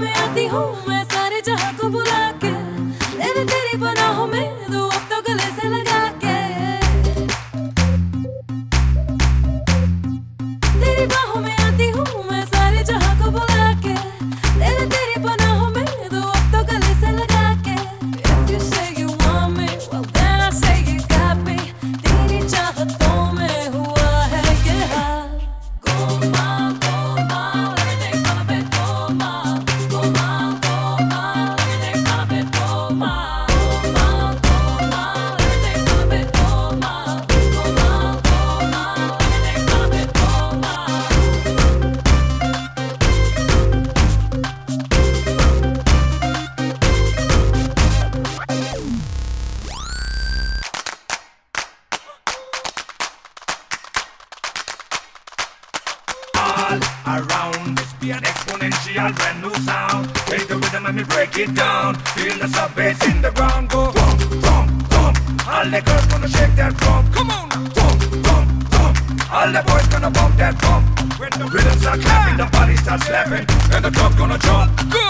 मैं आती हूँ मैं all around. This be an exponential brand new sound. Take the rhythm and me break it down. Feel the sub bass in the ground go thump thump thump. All the girls gonna shake that drum. Come on now. Thump thump thump. All the boys gonna bump that bump. When the rhythm start clapping, the body starts slapping, and the club gonna jump. Go.